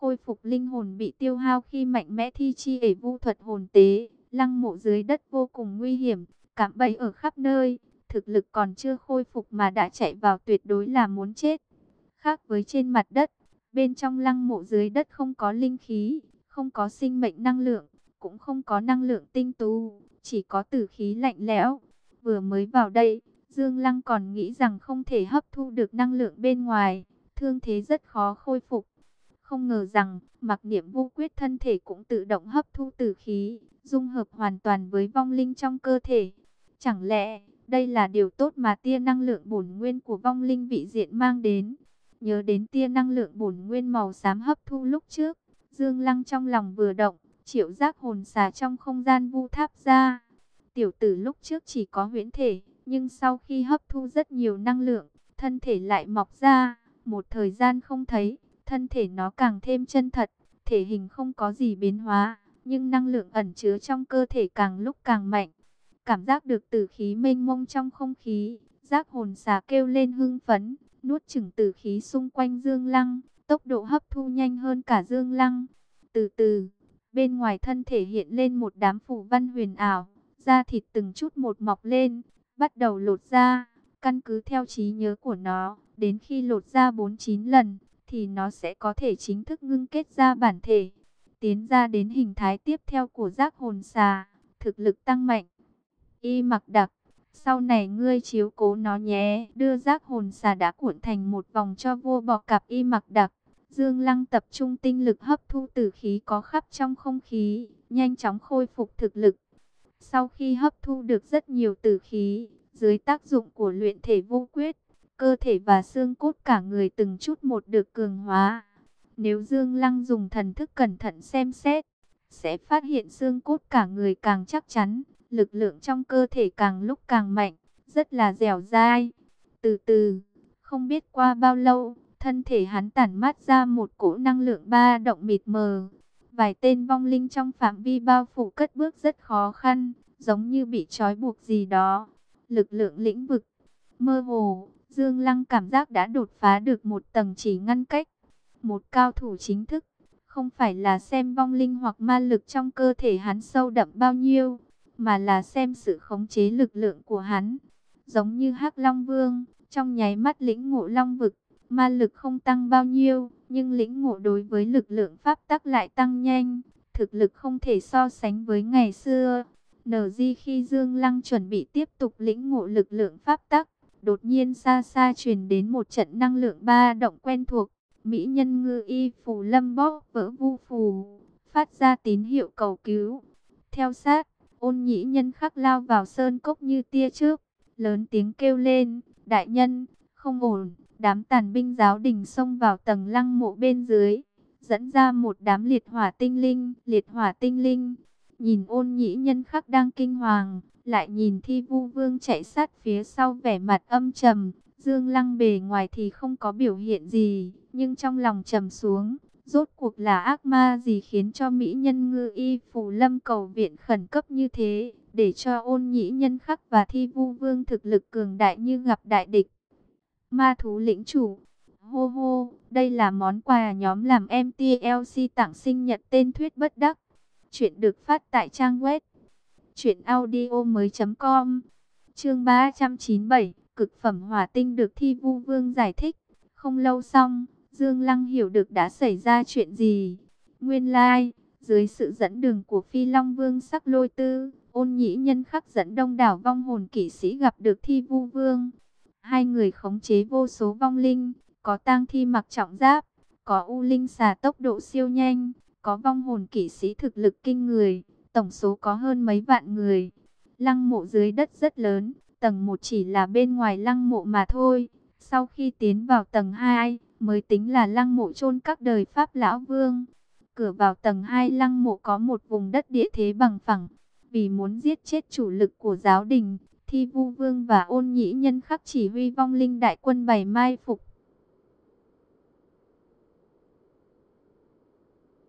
khôi phục linh hồn bị tiêu hao khi mạnh mẽ thi chi ể vu thuật hồn tế. Lăng mộ dưới đất vô cùng nguy hiểm, cạm bẫy ở khắp nơi, thực lực còn chưa khôi phục mà đã chạy vào tuyệt đối là muốn chết. Khác với trên mặt đất, bên trong lăng mộ dưới đất không có linh khí, không có sinh mệnh năng lượng, cũng không có năng lượng tinh tú, chỉ có tử khí lạnh lẽo. Vừa mới vào đây, Dương Lăng còn nghĩ rằng không thể hấp thu được năng lượng bên ngoài, thương thế rất khó khôi phục. Không ngờ rằng, mặc niệm vô quyết thân thể cũng tự động hấp thu tử khí, dung hợp hoàn toàn với vong linh trong cơ thể. Chẳng lẽ, đây là điều tốt mà tia năng lượng bổn nguyên của vong linh vị diện mang đến? Nhớ đến tia năng lượng bổn nguyên màu xám hấp thu lúc trước, Dương Lăng trong lòng vừa động, triệu giác hồn xà trong không gian vu tháp ra. Tiểu tử lúc trước chỉ có huyễn thể, nhưng sau khi hấp thu rất nhiều năng lượng, thân thể lại mọc ra, một thời gian không thấy, thân thể nó càng thêm chân thật, thể hình không có gì biến hóa, nhưng năng lượng ẩn chứa trong cơ thể càng lúc càng mạnh. Cảm giác được tử khí mênh mông trong không khí, giác hồn xà kêu lên hưng phấn, nuốt chửng tử khí xung quanh Dương Lăng, tốc độ hấp thu nhanh hơn cả Dương Lăng. Từ từ, bên ngoài thân thể hiện lên một đám phủ văn huyền ảo, da thịt từng chút một mọc lên, bắt đầu lột ra, căn cứ theo trí nhớ của nó, đến khi lột ra 49 lần, thì nó sẽ có thể chính thức ngưng kết ra bản thể, tiến ra đến hình thái tiếp theo của giác hồn xà, thực lực tăng mạnh. Y mặc đặc, sau này ngươi chiếu cố nó nhé, đưa giác hồn xà đã cuộn thành một vòng cho vua bò cặp y mặc đặc. Dương Lăng tập trung tinh lực hấp thu tử khí có khắp trong không khí, nhanh chóng khôi phục thực lực. Sau khi hấp thu được rất nhiều tử khí, dưới tác dụng của luyện thể vô quyết, cơ thể và xương cốt cả người từng chút một được cường hóa. Nếu Dương Lăng dùng thần thức cẩn thận xem xét, sẽ phát hiện xương cốt cả người càng chắc chắn, lực lượng trong cơ thể càng lúc càng mạnh, rất là dẻo dai. Từ từ, không biết qua bao lâu, thân thể hắn tản mát ra một cỗ năng lượng ba động mịt mờ. Vài tên vong linh trong phạm vi bao phủ cất bước rất khó khăn, giống như bị trói buộc gì đó. Lực lượng lĩnh vực, mơ hồ, Dương Lăng cảm giác đã đột phá được một tầng chỉ ngăn cách. Một cao thủ chính thức, không phải là xem vong linh hoặc ma lực trong cơ thể hắn sâu đậm bao nhiêu, mà là xem sự khống chế lực lượng của hắn. Giống như hắc Long Vương, trong nháy mắt lĩnh ngộ long vực, ma lực không tăng bao nhiêu, nhưng lĩnh ngộ đối với lực lượng pháp tắc lại tăng nhanh, thực lực không thể so sánh với ngày xưa. Nờ di khi Dương Lăng chuẩn bị tiếp tục lĩnh ngộ lực lượng pháp tắc, đột nhiên xa xa truyền đến một trận năng lượng ba động quen thuộc. Mỹ nhân ngư y phù lâm bóp vỡ vu phù, phát ra tín hiệu cầu cứu. Theo sát, ôn nhĩ nhân khắc lao vào sơn cốc như tia trước, lớn tiếng kêu lên, đại nhân, không ổn, đám tàn binh giáo đình xông vào tầng lăng mộ bên dưới, dẫn ra một đám liệt hỏa tinh linh, liệt hỏa tinh linh, nhìn ôn nhĩ nhân khắc đang kinh hoàng, lại nhìn thi vu vương chạy sát phía sau vẻ mặt âm trầm, dương lăng bề ngoài thì không có biểu hiện gì, nhưng trong lòng trầm xuống, Rốt cuộc là ác ma gì khiến cho Mỹ nhân ngư y phủ lâm cầu viện khẩn cấp như thế, để cho ôn nhĩ nhân khắc và thi vu vương thực lực cường đại như gặp đại địch. Ma thú lĩnh chủ, hô hô, đây là món quà nhóm làm MTLC tặng sinh nhật tên thuyết bất đắc. Chuyện được phát tại trang web chuyểnaudio.com Chương 397, cực phẩm hỏa tinh được thi vu vương giải thích. Không lâu xong, Dương Lăng hiểu được đã xảy ra chuyện gì. Nguyên lai, dưới sự dẫn đường của Phi Long Vương sắc lôi tư, ôn nhĩ nhân khắc dẫn đông đảo vong hồn kỵ sĩ gặp được thi vu vương. Hai người khống chế vô số vong linh, có tang thi mặc trọng giáp, có u linh xà tốc độ siêu nhanh, có vong hồn kỵ sĩ thực lực kinh người, tổng số có hơn mấy vạn người. Lăng mộ dưới đất rất lớn, tầng 1 chỉ là bên ngoài lăng mộ mà thôi. Sau khi tiến vào tầng 2, mới tính là lăng mộ chôn các đời Pháp Lão Vương. Cửa vào tầng 2 lăng mộ có một vùng đất địa thế bằng phẳng, vì muốn giết chết chủ lực của giáo đình, Thi Vu Vương và Ôn Nhĩ Nhân khắc chỉ huy vong linh đại quân bày mai phục.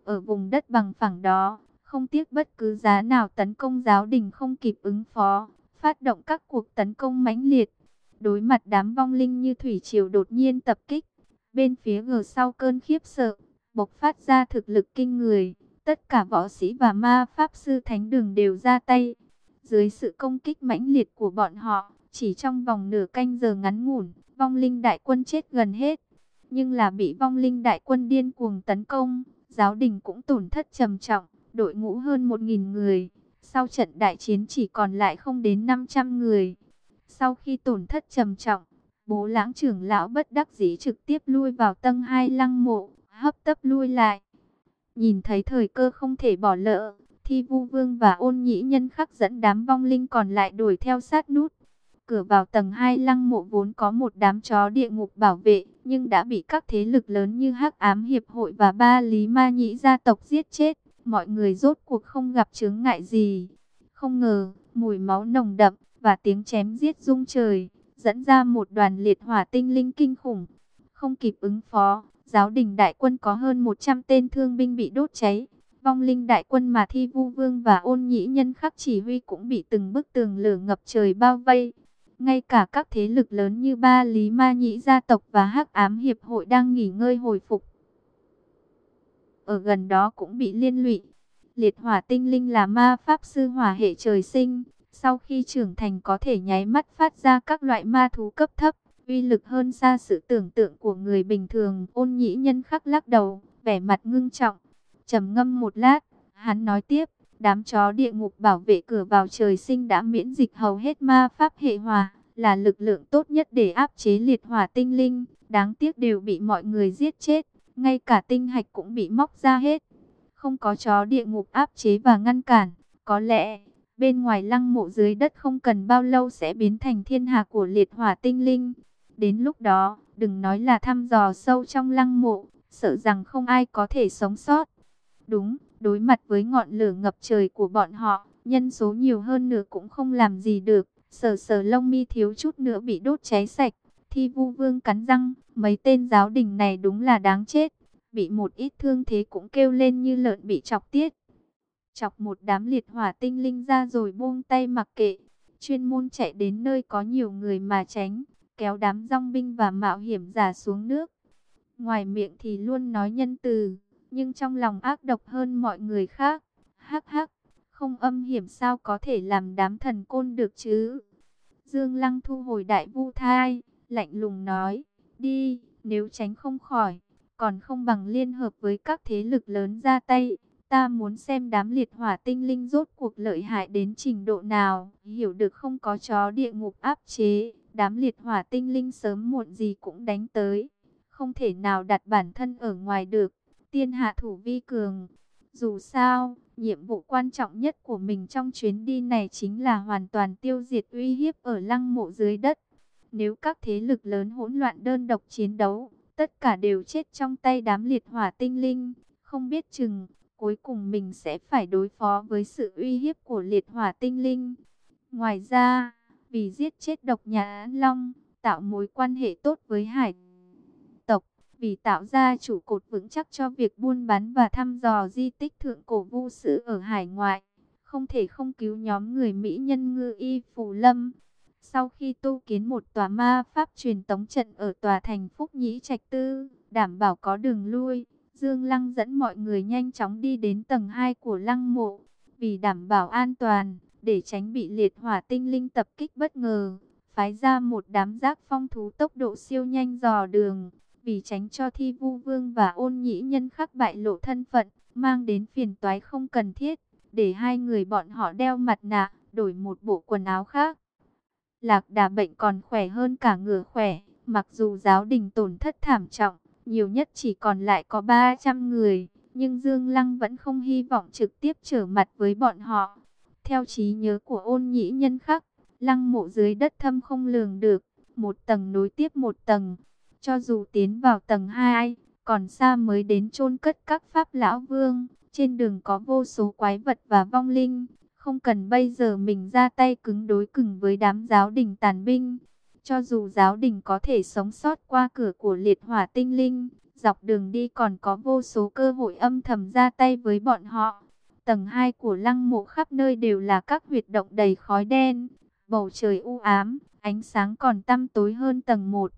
Ở vùng đất bằng phẳng đó, không tiếc bất cứ giá nào tấn công giáo đình không kịp ứng phó, phát động các cuộc tấn công mãnh liệt. Đối mặt đám vong linh như thủy triều đột nhiên tập kích, Bên phía ngờ sau cơn khiếp sợ, bộc phát ra thực lực kinh người. Tất cả võ sĩ và ma pháp sư thánh đường đều ra tay. Dưới sự công kích mãnh liệt của bọn họ, chỉ trong vòng nửa canh giờ ngắn ngủn, vong linh đại quân chết gần hết. Nhưng là bị vong linh đại quân điên cuồng tấn công, giáo đình cũng tổn thất trầm trọng, đội ngũ hơn 1.000 người. Sau trận đại chiến chỉ còn lại không đến 500 người. Sau khi tổn thất trầm trọng, bố lãng trưởng lão bất đắc dĩ trực tiếp lui vào tầng hai lăng mộ, hấp tấp lui lại. Nhìn thấy thời cơ không thể bỏ lỡ, Thi Vu Vương và Ôn Nhĩ Nhân khắc dẫn đám vong linh còn lại đuổi theo sát nút. Cửa vào tầng hai lăng mộ vốn có một đám chó địa ngục bảo vệ, nhưng đã bị các thế lực lớn như Hắc Ám Hiệp hội và Ba Lý Ma Nhĩ gia tộc giết chết. Mọi người rốt cuộc không gặp chướng ngại gì. Không ngờ, mùi máu nồng đậm và tiếng chém giết rung trời, dẫn ra một đoàn liệt hỏa tinh linh kinh khủng. Không kịp ứng phó, giáo đình đại quân có hơn 100 tên thương binh bị đốt cháy. Vong linh đại quân mà Thi Vu Vương và ôn nhĩ nhân khắc chỉ huy cũng bị từng bức tường lửa ngập trời bao vây. Ngay cả các thế lực lớn như Ba Lý Ma Nhĩ gia tộc và Hắc Ám Hiệp hội đang nghỉ ngơi hồi phục. Ở gần đó cũng bị liên lụy. Liệt hỏa tinh linh là ma pháp sư hỏa hệ trời sinh. Sau khi trưởng thành có thể nháy mắt phát ra các loại ma thú cấp thấp. Uy lực hơn xa sự tưởng tượng của người bình thường. Ôn nhĩ nhân khắc lắc đầu, vẻ mặt ngưng trọng trầm ngâm một lát, hắn nói tiếp, đám chó địa ngục bảo vệ cửa vào trời sinh đã miễn dịch hầu hết ma pháp hệ hòa, là lực lượng tốt nhất để áp chế liệt hỏa tinh linh, đáng tiếc đều bị mọi người giết chết, ngay cả tinh hạch cũng bị móc ra hết. Không có chó địa ngục áp chế và ngăn cản, có lẽ bên ngoài lăng mộ dưới đất không cần bao lâu sẽ biến thành thiên hà của liệt hỏa tinh linh. Đến lúc đó, đừng nói là thăm dò sâu trong lăng mộ, sợ rằng không ai có thể sống sót. Đúng, đối mặt với ngọn lửa ngập trời của bọn họ, nhân số nhiều hơn nữa cũng không làm gì được. Sờ sờ lông mi thiếu chút nữa bị đốt cháy sạch. Thi vu vương cắn răng, mấy tên giáo đình này đúng là đáng chết. Bị một ít thương thế cũng kêu lên như lợn bị chọc tiết. Chọc một đám liệt hỏa tinh linh ra rồi buông tay mặc kệ. Chuyên môn chạy đến nơi có nhiều người mà tránh, kéo đám rong binh và mạo hiểm giả xuống nước. Ngoài miệng thì luôn nói nhân từ nhưng trong lòng ác độc hơn mọi người khác. Hắc hắc, không âm hiểm sao có thể làm đám thần côn được chứ? Dương Lăng thu hồi đại vu thai, lạnh lùng nói, đi, nếu tránh không khỏi, còn không bằng liên hợp với các thế lực lớn ra tay. Ta muốn xem đám liệt hỏa tinh linh rốt cuộc lợi hại đến trình độ nào, hiểu được không có chó địa ngục áp chế, đám liệt hỏa tinh linh sớm muộn gì cũng đánh tới, không thể nào đặt bản thân ở ngoài được tiên hạ thủ vi cường. Dù sao, nhiệm vụ quan trọng nhất của mình trong chuyến đi này chính là hoàn toàn tiêu diệt uy hiếp ở lăng mộ dưới đất. Nếu các thế lực lớn hỗn loạn đơn độc chiến đấu, tất cả đều chết trong tay đám liệt hỏa tinh linh, không biết chừng, cuối cùng mình sẽ phải đối phó với sự uy hiếp của liệt hỏa tinh linh. Ngoài ra, vì giết chết độc nhà Long, tạo mối quan hệ tốt với hải tộc vì tạo ra chủ cột vững chắc cho việc buôn bán và thăm dò di tích thượng cổ vu sử ở hải ngoại. Không thể không cứu nhóm người Mỹ nhân ngư y Phù Lâm. Sau khi tu kiến một tòa ma pháp truyền tống trận ở tòa thành Phúc Nhĩ Trạch Tư, đảm bảo có đường lui, Dương Lăng dẫn mọi người nhanh chóng đi đến tầng 2 của lăng mộ. Vì đảm bảo an toàn, để tránh bị liệt hỏa tinh linh tập kích bất ngờ, phái ra một đám giác phong thú tốc độ siêu nhanh dò đường vì tránh cho thi vu vương và ôn nhĩ nhân khắc bại lộ thân phận, mang đến phiền toái không cần thiết, để hai người bọn họ đeo mặt nạ, đổi một bộ quần áo khác. Lạc đà bệnh còn khỏe hơn cả ngựa khỏe, mặc dù giáo đình tổn thất thảm trọng, nhiều nhất chỉ còn lại có 300 người, nhưng Dương Lăng vẫn không hy vọng trực tiếp trở mặt với bọn họ. Theo trí nhớ của ôn nhĩ nhân khắc, lăng mộ dưới đất thâm không lường được, một tầng nối tiếp một tầng, cho dù tiến vào tầng 2, còn xa mới đến chôn cất các pháp lão vương, trên đường có vô số quái vật và vong linh, không cần bây giờ mình ra tay cứng đối cứng với đám giáo đình tàn binh. Cho dù giáo đình có thể sống sót qua cửa của liệt hỏa tinh linh, dọc đường đi còn có vô số cơ hội âm thầm ra tay với bọn họ. Tầng 2 của lăng mộ khắp nơi đều là các huyệt động đầy khói đen, bầu trời u ám, ánh sáng còn tăm tối hơn tầng 1.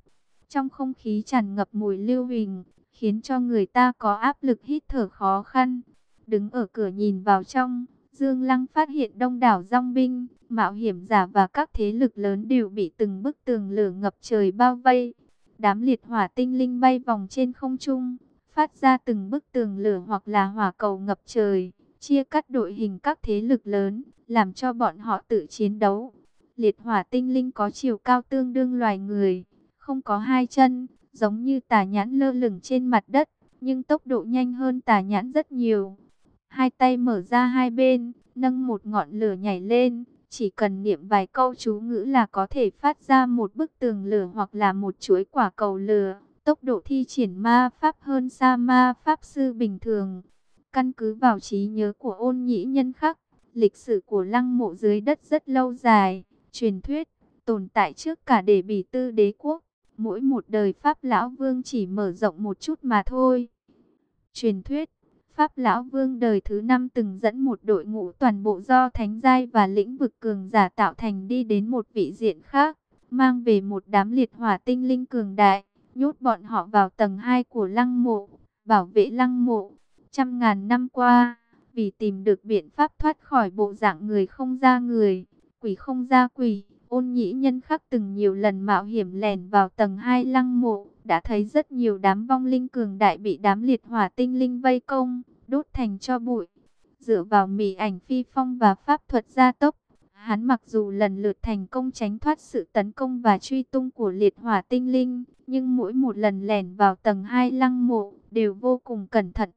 Trong không khí tràn ngập mùi lưu huỳnh, khiến cho người ta có áp lực hít thở khó khăn. Đứng ở cửa nhìn vào trong, Dương Lăng phát hiện đông đảo rong binh, mạo hiểm giả và các thế lực lớn đều bị từng bức tường lửa ngập trời bao vây. Đám liệt hỏa tinh linh bay vòng trên không trung, phát ra từng bức tường lửa hoặc là hỏa cầu ngập trời, chia cắt đội hình các thế lực lớn, làm cho bọn họ tự chiến đấu. Liệt hỏa tinh linh có chiều cao tương đương loài người, không có hai chân, giống như tà nhãn lơ lửng trên mặt đất, nhưng tốc độ nhanh hơn tà nhãn rất nhiều. Hai tay mở ra hai bên, nâng một ngọn lửa nhảy lên, chỉ cần niệm vài câu chú ngữ là có thể phát ra một bức tường lửa hoặc là một chuỗi quả cầu lửa. Tốc độ thi triển ma pháp hơn xa ma pháp sư bình thường. Căn cứ vào trí nhớ của ôn nhĩ nhân khắc, lịch sử của lăng mộ dưới đất rất lâu dài, truyền thuyết, tồn tại trước cả để bỉ tư đế quốc. Mỗi một đời Pháp Lão Vương chỉ mở rộng một chút mà thôi. Truyền thuyết, Pháp Lão Vương đời thứ năm từng dẫn một đội ngũ toàn bộ do thánh giai và lĩnh vực cường giả tạo thành đi đến một vị diện khác, mang về một đám liệt hỏa tinh linh cường đại, nhốt bọn họ vào tầng 2 của lăng mộ, bảo vệ lăng mộ. Trăm ngàn năm qua, vì tìm được biện pháp thoát khỏi bộ dạng người không ra người, quỷ không ra quỷ, ôn nhĩ nhân khắc từng nhiều lần mạo hiểm lèn vào tầng 2 lăng mộ, đã thấy rất nhiều đám vong linh cường đại bị đám liệt hỏa tinh linh vây công, đốt thành cho bụi. Dựa vào mỉ ảnh phi phong và pháp thuật gia tốc, hắn mặc dù lần lượt thành công tránh thoát sự tấn công và truy tung của liệt hỏa tinh linh, nhưng mỗi một lần lẻn vào tầng 2 lăng mộ đều vô cùng cẩn thận.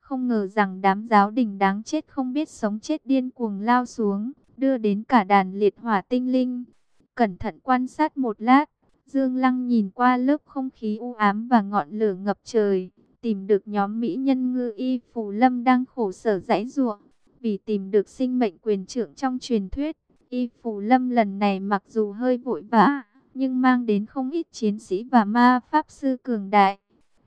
Không ngờ rằng đám giáo đình đáng chết không biết sống chết điên cuồng lao xuống, đưa đến cả đàn liệt hỏa tinh linh. Cẩn thận quan sát một lát, Dương Lăng nhìn qua lớp không khí u ám và ngọn lửa ngập trời, tìm được nhóm mỹ nhân ngư y Phù Lâm đang khổ sở dãy ruộng. Vì tìm được sinh mệnh quyền trưởng trong truyền thuyết, y Phù Lâm lần này mặc dù hơi vội vã, nhưng mang đến không ít chiến sĩ và ma pháp sư cường đại.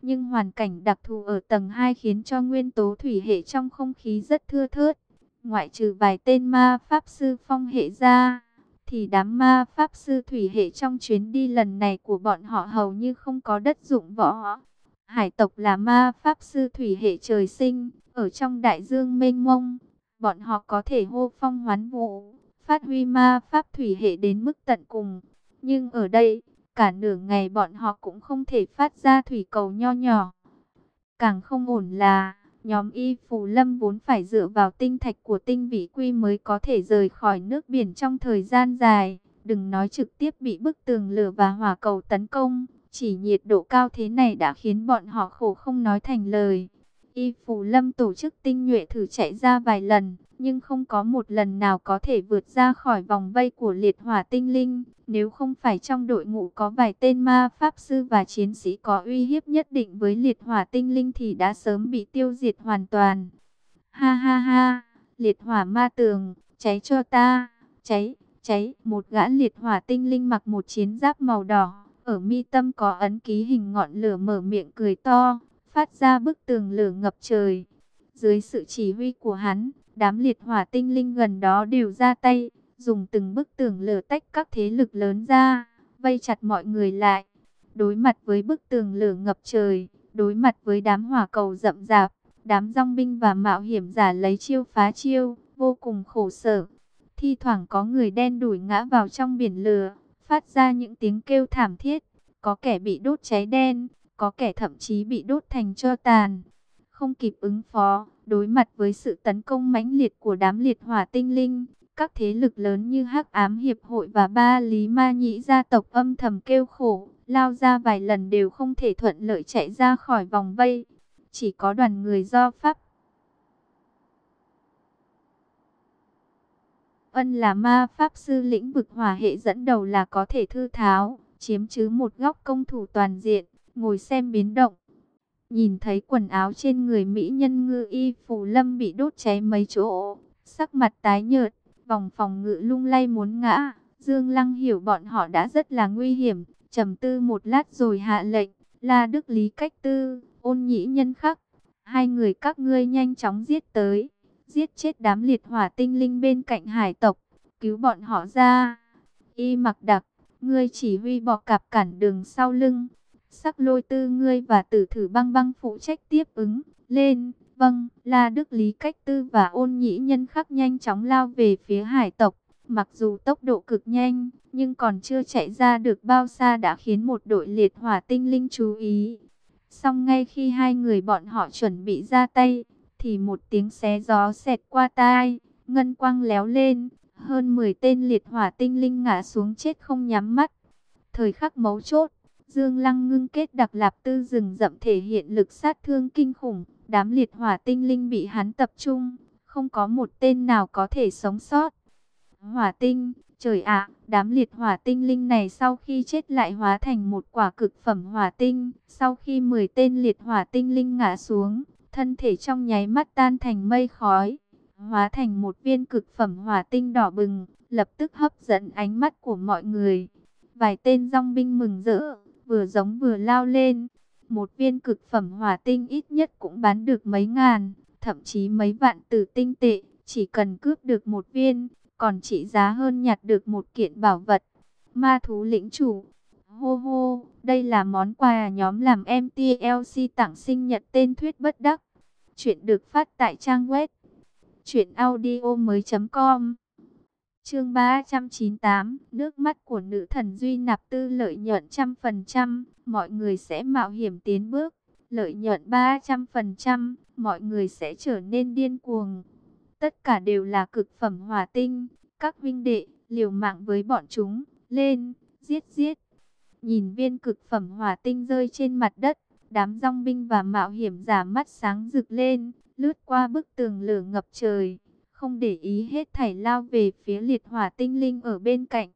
Nhưng hoàn cảnh đặc thù ở tầng 2 khiến cho nguyên tố thủy hệ trong không khí rất thưa thớt. Ngoại trừ vài tên ma pháp sư phong hệ ra, thì đám ma pháp sư thủy hệ trong chuyến đi lần này của bọn họ hầu như không có đất dụng võ. Hải tộc là ma pháp sư thủy hệ trời sinh, ở trong đại dương mênh mông, bọn họ có thể hô phong hoán vũ, phát huy ma pháp thủy hệ đến mức tận cùng. Nhưng ở đây, cả nửa ngày bọn họ cũng không thể phát ra thủy cầu nho nhỏ. Càng không ổn là, nhóm y phù lâm vốn phải dựa vào tinh thạch của tinh vị quy mới có thể rời khỏi nước biển trong thời gian dài. Đừng nói trực tiếp bị bức tường lửa và hỏa cầu tấn công, chỉ nhiệt độ cao thế này đã khiến bọn họ khổ không nói thành lời. Y Phù Lâm tổ chức tinh nhuệ thử chạy ra vài lần, nhưng không có một lần nào có thể vượt ra khỏi vòng vây của liệt hỏa tinh linh. Nếu không phải trong đội ngũ có vài tên ma pháp sư và chiến sĩ có uy hiếp nhất định với liệt hỏa tinh linh thì đã sớm bị tiêu diệt hoàn toàn. Ha ha ha, liệt hỏa ma tường, cháy cho ta, cháy, cháy. Một gã liệt hỏa tinh linh mặc một chiến giáp màu đỏ, ở mi tâm có ấn ký hình ngọn lửa mở miệng cười to, phát ra bức tường lửa ngập trời. Dưới sự chỉ huy của hắn, đám liệt hỏa tinh linh gần đó đều ra tay, dùng từng bức tường lửa tách các thế lực lớn ra, vây chặt mọi người lại. Đối mặt với bức tường lửa ngập trời, đối mặt với đám hỏa cầu rậm rạp, đám rong binh và mạo hiểm giả lấy chiêu phá chiêu, vô cùng khổ sở. Thi thoảng có người đen đuổi ngã vào trong biển lửa, phát ra những tiếng kêu thảm thiết, có kẻ bị đốt cháy đen, có kẻ thậm chí bị đốt thành cho tàn. Không kịp ứng phó, đối mặt với sự tấn công mãnh liệt của đám liệt hỏa tinh linh, các thế lực lớn như Hắc Ám Hiệp hội và Ba Lý Ma Nhĩ gia tộc âm thầm kêu khổ, lao ra vài lần đều không thể thuận lợi chạy ra khỏi vòng vây. Chỉ có đoàn người do Pháp Ân là ma pháp sư lĩnh vực hỏa hệ dẫn đầu là có thể thư tháo, chiếm chứ một góc công thủ toàn diện, ngồi xem biến động. Nhìn thấy quần áo trên người mỹ nhân ngư y phù lâm bị đốt cháy mấy chỗ, sắc mặt tái nhợt, vòng phòng ngự lung lay muốn ngã. Dương Lăng hiểu bọn họ đã rất là nguy hiểm, trầm tư một lát rồi hạ lệnh, La Đức Lý cách tư, ôn nhĩ nhân khắc. Hai người các ngươi nhanh chóng giết tới, giết chết đám liệt hỏa tinh linh bên cạnh hải tộc, cứu bọn họ ra. Y mặc đặc, ngươi chỉ huy bọ cạp cản đường sau lưng, Sắc lôi tư ngươi và tử thử băng băng phụ trách tiếp ứng. Lên, vâng, là Đức Lý Cách Tư và ôn nhĩ nhân khắc nhanh chóng lao về phía hải tộc. Mặc dù tốc độ cực nhanh, nhưng còn chưa chạy ra được bao xa đã khiến một đội liệt hỏa tinh linh chú ý. Xong ngay khi hai người bọn họ chuẩn bị ra tay, thì một tiếng xé gió xẹt qua tai, ngân quang léo lên, hơn 10 tên liệt hỏa tinh linh ngã xuống chết không nhắm mắt. Thời khắc mấu chốt, Dương Lăng ngưng kết đặc lạp tư rừng rậm thể hiện lực sát thương kinh khủng, đám liệt hỏa tinh linh bị hắn tập trung, không có một tên nào có thể sống sót. Hỏa tinh, trời ạ, đám liệt hỏa tinh linh này sau khi chết lại hóa thành một quả cực phẩm hỏa tinh, sau khi 10 tên liệt hỏa tinh linh ngã xuống, thân thể trong nháy mắt tan thành mây khói, hóa thành một viên cực phẩm hỏa tinh đỏ bừng, lập tức hấp dẫn ánh mắt của mọi người. Vài tên dòng binh mừng rỡ, vừa giống vừa lao lên. Một viên cực phẩm hỏa tinh ít nhất cũng bán được mấy ngàn, thậm chí mấy vạn tử tinh tệ, chỉ cần cướp được một viên, còn trị giá hơn nhặt được một kiện bảo vật. Ma thú lĩnh chủ, hô hô, đây là món quà nhóm làm MTLC tặng sinh nhật tên thuyết bất đắc. Chuyện được phát tại trang web chuyện audio mới.com Chương 398, nước mắt của nữ thần Duy nạp tư lợi nhuận trăm phần trăm, mọi người sẽ mạo hiểm tiến bước, lợi nhuận 300%, mọi người sẽ trở nên điên cuồng. Tất cả đều là cực phẩm hòa tinh, các vinh đệ, liều mạng với bọn chúng, lên, giết giết. Nhìn viên cực phẩm hòa tinh rơi trên mặt đất, đám rong binh và mạo hiểm giả mắt sáng rực lên, lướt qua bức tường lửa ngập trời, không để ý hết thảy lao về phía liệt hỏa tinh linh ở bên cạnh.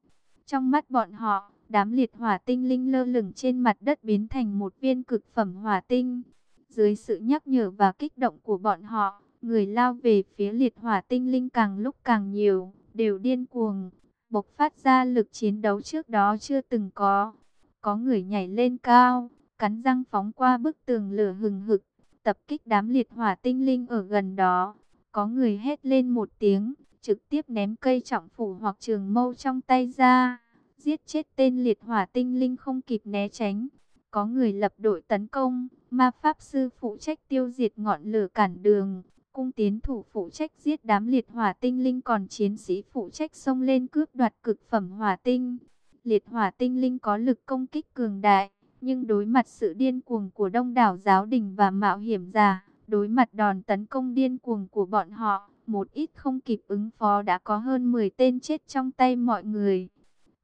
Trong mắt bọn họ, đám liệt hỏa tinh linh lơ lửng trên mặt đất biến thành một viên cực phẩm hỏa tinh. Dưới sự nhắc nhở và kích động của bọn họ, người lao về phía liệt hỏa tinh linh càng lúc càng nhiều, đều điên cuồng, bộc phát ra lực chiến đấu trước đó chưa từng có. Có người nhảy lên cao, cắn răng phóng qua bức tường lửa hừng hực, tập kích đám liệt hỏa tinh linh ở gần đó. Có người hét lên một tiếng, trực tiếp ném cây trọng phủ hoặc trường mâu trong tay ra, giết chết tên liệt hỏa tinh linh không kịp né tránh. Có người lập đội tấn công, ma pháp sư phụ trách tiêu diệt ngọn lửa cản đường, cung tiến thủ phụ trách giết đám liệt hỏa tinh linh còn chiến sĩ phụ trách xông lên cướp đoạt cực phẩm hỏa tinh. Liệt hỏa tinh linh có lực công kích cường đại, nhưng đối mặt sự điên cuồng của đông đảo giáo đình và mạo hiểm giả, đối mặt đòn tấn công điên cuồng của bọn họ, một ít không kịp ứng phó đã có hơn 10 tên chết trong tay mọi người.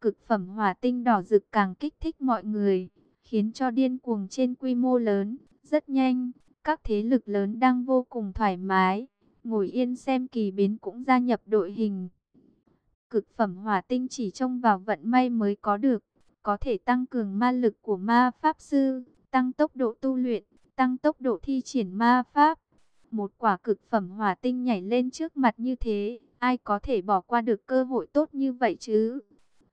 Cực phẩm hỏa tinh đỏ rực càng kích thích mọi người, khiến cho điên cuồng trên quy mô lớn, rất nhanh, các thế lực lớn đang vô cùng thoải mái, ngồi yên xem kỳ biến cũng gia nhập đội hình. Cực phẩm hỏa tinh chỉ trông vào vận may mới có được, có thể tăng cường ma lực của ma pháp sư, tăng tốc độ tu luyện, tăng tốc độ thi triển ma pháp. Một quả cực phẩm hỏa tinh nhảy lên trước mặt như thế, ai có thể bỏ qua được cơ hội tốt như vậy chứ?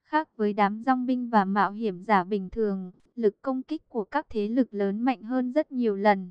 Khác với đám rong binh và mạo hiểm giả bình thường, lực công kích của các thế lực lớn mạnh hơn rất nhiều lần.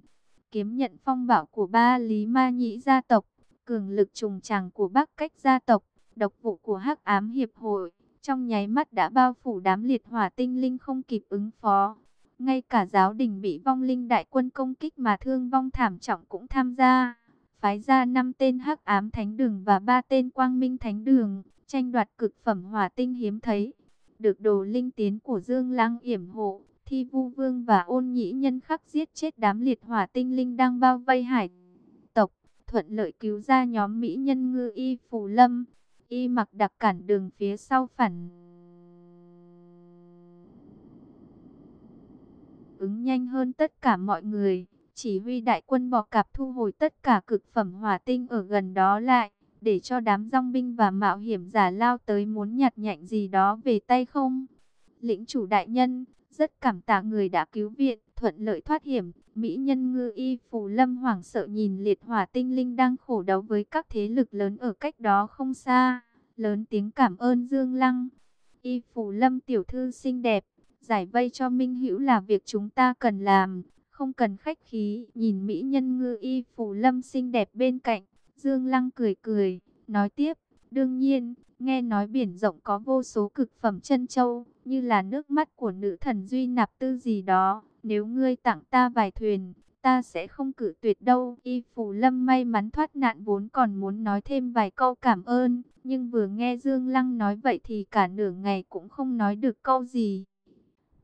Kiếm nhận phong bảo của ba Lý Ma Nhĩ gia tộc, cường lực trùng tràng của Bắc Cách gia tộc, độc vụ của Hắc Ám Hiệp hội, trong nháy mắt đã bao phủ đám liệt hỏa tinh linh không kịp ứng phó. Ngay cả giáo đình bị vong linh đại quân công kích mà thương vong thảm trọng cũng tham gia. Phái ra 5 tên hắc ám thánh đường và 3 tên quang minh thánh đường, tranh đoạt cực phẩm hỏa tinh hiếm thấy. Được đồ linh tiến của Dương Lăng yểm hộ, Thi Vu Vương và ôn nhĩ nhân khắc giết chết đám liệt hỏa tinh linh đang bao vây hải tộc, thuận lợi cứu ra nhóm mỹ nhân ngư y phù lâm, y mặc đặc cản đường phía sau phản. Ứng nhanh hơn tất cả mọi người, chỉ huy đại quân bò cạp thu hồi tất cả cực phẩm hỏa tinh ở gần đó lại, để cho đám rong binh và mạo hiểm giả lao tới muốn nhặt nhạnh gì đó về tay không. Lĩnh chủ đại nhân, rất cảm tạ người đã cứu viện, thuận lợi thoát hiểm. Mỹ nhân ngư y phù lâm hoảng sợ nhìn liệt hỏa tinh linh đang khổ đấu với các thế lực lớn ở cách đó không xa. Lớn tiếng cảm ơn Dương Lăng. Y phù lâm tiểu thư xinh đẹp, giải vây cho Minh Hữu là việc chúng ta cần làm, không cần khách khí. Nhìn Mỹ nhân ngư y phù lâm xinh đẹp bên cạnh, Dương Lăng cười cười, nói tiếp, đương nhiên, nghe nói biển rộng có vô số cực phẩm chân châu, như là nước mắt của nữ thần Duy Nạp Tư gì đó, Nếu ngươi tặng ta vài thuyền, ta sẽ không cử tuyệt đâu. Y Phủ Lâm may mắn thoát nạn vốn còn muốn nói thêm vài câu cảm ơn, nhưng vừa nghe Dương Lăng nói vậy thì cả nửa ngày cũng không nói được câu gì.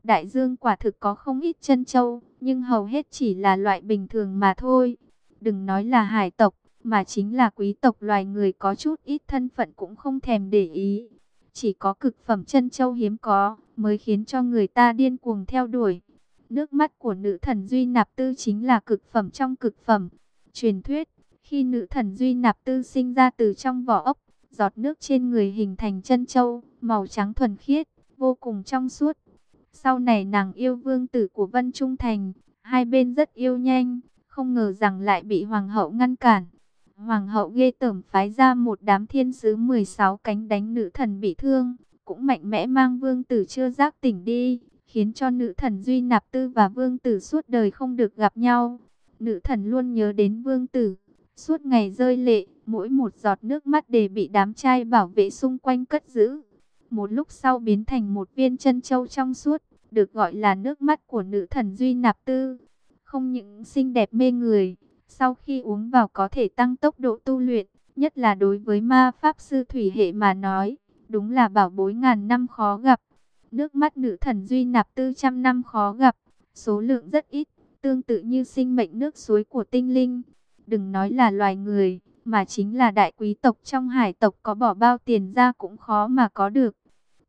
Đại Dương quả thực có không ít chân châu, nhưng hầu hết chỉ là loại bình thường mà thôi. Đừng nói là hải tộc, mà chính là quý tộc loài người có chút ít thân phận cũng không thèm để ý. Chỉ có cực phẩm chân châu hiếm có, mới khiến cho người ta điên cuồng theo đuổi. Nước mắt của nữ thần Duy Nạp Tư chính là cực phẩm trong cực phẩm. Truyền thuyết, khi nữ thần Duy Nạp Tư sinh ra từ trong vỏ ốc, giọt nước trên người hình thành chân châu, màu trắng thuần khiết, vô cùng trong suốt. Sau này nàng yêu vương tử của Vân Trung Thành, hai bên rất yêu nhanh, không ngờ rằng lại bị hoàng hậu ngăn cản. Hoàng hậu ghê tởm phái ra một đám thiên sứ 16 cánh đánh nữ thần bị thương, cũng mạnh mẽ mang vương tử chưa giác tỉnh đi, khiến cho nữ thần Duy Nạp Tư và vương tử suốt đời không được gặp nhau. Nữ thần luôn nhớ đến vương tử, suốt ngày rơi lệ, mỗi một giọt nước mắt đều bị đám trai bảo vệ xung quanh cất giữ. Một lúc sau biến thành một viên chân châu trong suốt, được gọi là nước mắt của nữ thần Duy Nạp Tư. Không những xinh đẹp mê người, sau khi uống vào có thể tăng tốc độ tu luyện, nhất là đối với ma pháp sư thủy hệ mà nói, đúng là bảo bối ngàn năm khó gặp. Nước mắt nữ thần Duy Nạp Tư trăm năm khó gặp, số lượng rất ít, tương tự như sinh mệnh nước suối của tinh linh. Đừng nói là loài người, mà chính là đại quý tộc trong hải tộc có bỏ bao tiền ra cũng khó mà có được.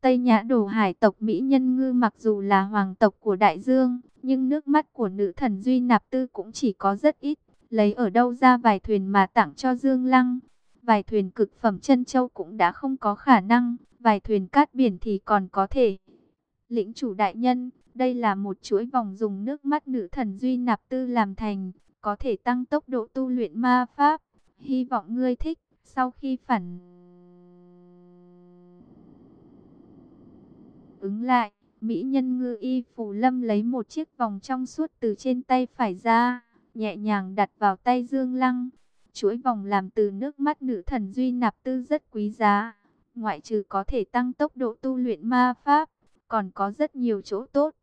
Tây Nhã Đồ hải tộc Mỹ Nhân Ngư mặc dù là hoàng tộc của đại dương, nhưng nước mắt của nữ thần Duy Nạp Tư cũng chỉ có rất ít. Lấy ở đâu ra vài thuyền mà tặng cho Dương Lăng. Vài thuyền cực phẩm chân châu cũng đã không có khả năng, vài thuyền cát biển thì còn có thể. Lĩnh chủ đại nhân, đây là một chuỗi vòng dùng nước mắt nữ thần Duy Nạp Tư làm thành, có thể tăng tốc độ tu luyện ma pháp. Hy vọng ngươi thích, sau khi phản ứng lại, Mỹ nhân ngư y phù lâm lấy một chiếc vòng trong suốt từ trên tay phải ra, nhẹ nhàng đặt vào tay Dương Lăng. Chuỗi vòng làm từ nước mắt nữ thần Duy Nạp Tư rất quý giá, ngoại trừ có thể tăng tốc độ tu luyện ma pháp, còn có rất nhiều chỗ tốt.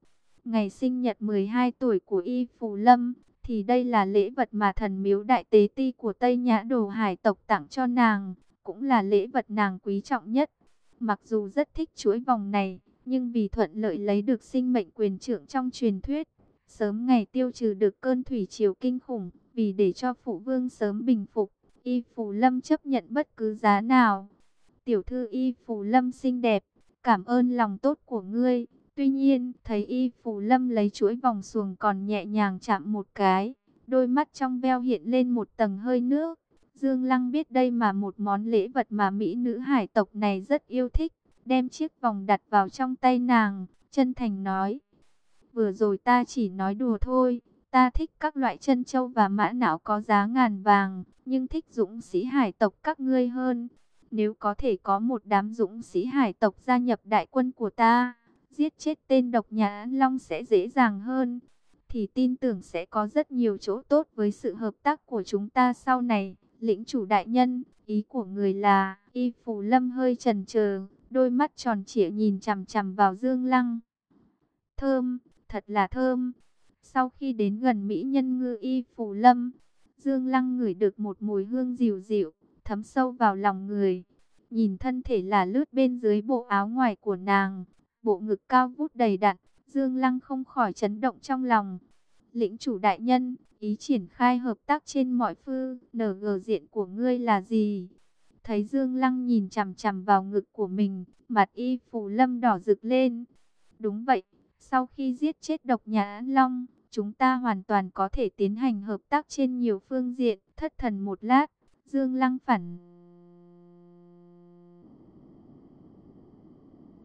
Ngày sinh nhật 12 tuổi của Y Phù Lâm, thì đây là lễ vật mà thần miếu đại tế ti của Tây Nhã Đồ Hải tộc tặng cho nàng, cũng là lễ vật nàng quý trọng nhất. Mặc dù rất thích chuỗi vòng này, nhưng vì thuận lợi lấy được sinh mệnh quyền trưởng trong truyền thuyết, sớm ngày tiêu trừ được cơn thủy triều kinh khủng, vì để cho phụ vương sớm bình phục, Y Phù Lâm chấp nhận bất cứ giá nào. Tiểu thư Y Phù Lâm xinh đẹp, cảm ơn lòng tốt của ngươi. Tuy nhiên, thấy Y Phù Lâm lấy chuỗi vòng xuồng còn nhẹ nhàng chạm một cái, đôi mắt trong veo hiện lên một tầng hơi nước. Dương Lăng biết đây mà một món lễ vật mà mỹ nữ hải tộc này rất yêu thích, đem chiếc vòng đặt vào trong tay nàng, chân thành nói. Vừa rồi ta chỉ nói đùa thôi, ta thích các loại chân châu và mã não có giá ngàn vàng, nhưng thích dũng sĩ hải tộc các ngươi hơn. Nếu có thể có một đám dũng sĩ hải tộc gia nhập đại quân của ta, giết chết tên độc nhà Long sẽ dễ dàng hơn, thì tin tưởng sẽ có rất nhiều chỗ tốt với sự hợp tác của chúng ta sau này. Lĩnh chủ đại nhân, ý của người là, y phủ lâm hơi trần chờ đôi mắt tròn trịa nhìn chằm chằm vào Dương Lăng. Thơm, thật là thơm. Sau khi đến gần Mỹ nhân ngư y phủ lâm, Dương Lăng ngửi được một mùi hương dịu dịu, thấm sâu vào lòng người. Nhìn thân thể là lướt bên dưới bộ áo ngoài của nàng, bộ ngực cao vút đầy đặn, Dương Lăng không khỏi chấn động trong lòng. Lĩnh chủ đại nhân, ý triển khai hợp tác trên mọi phương, NG diện của ngươi là gì? Thấy Dương Lăng nhìn chằm chằm vào ngực của mình, mặt y phù lâm đỏ rực lên. Đúng vậy, sau khi giết chết độc nhà Long, chúng ta hoàn toàn có thể tiến hành hợp tác trên nhiều phương diện. Thất thần một lát, Dương Lăng phản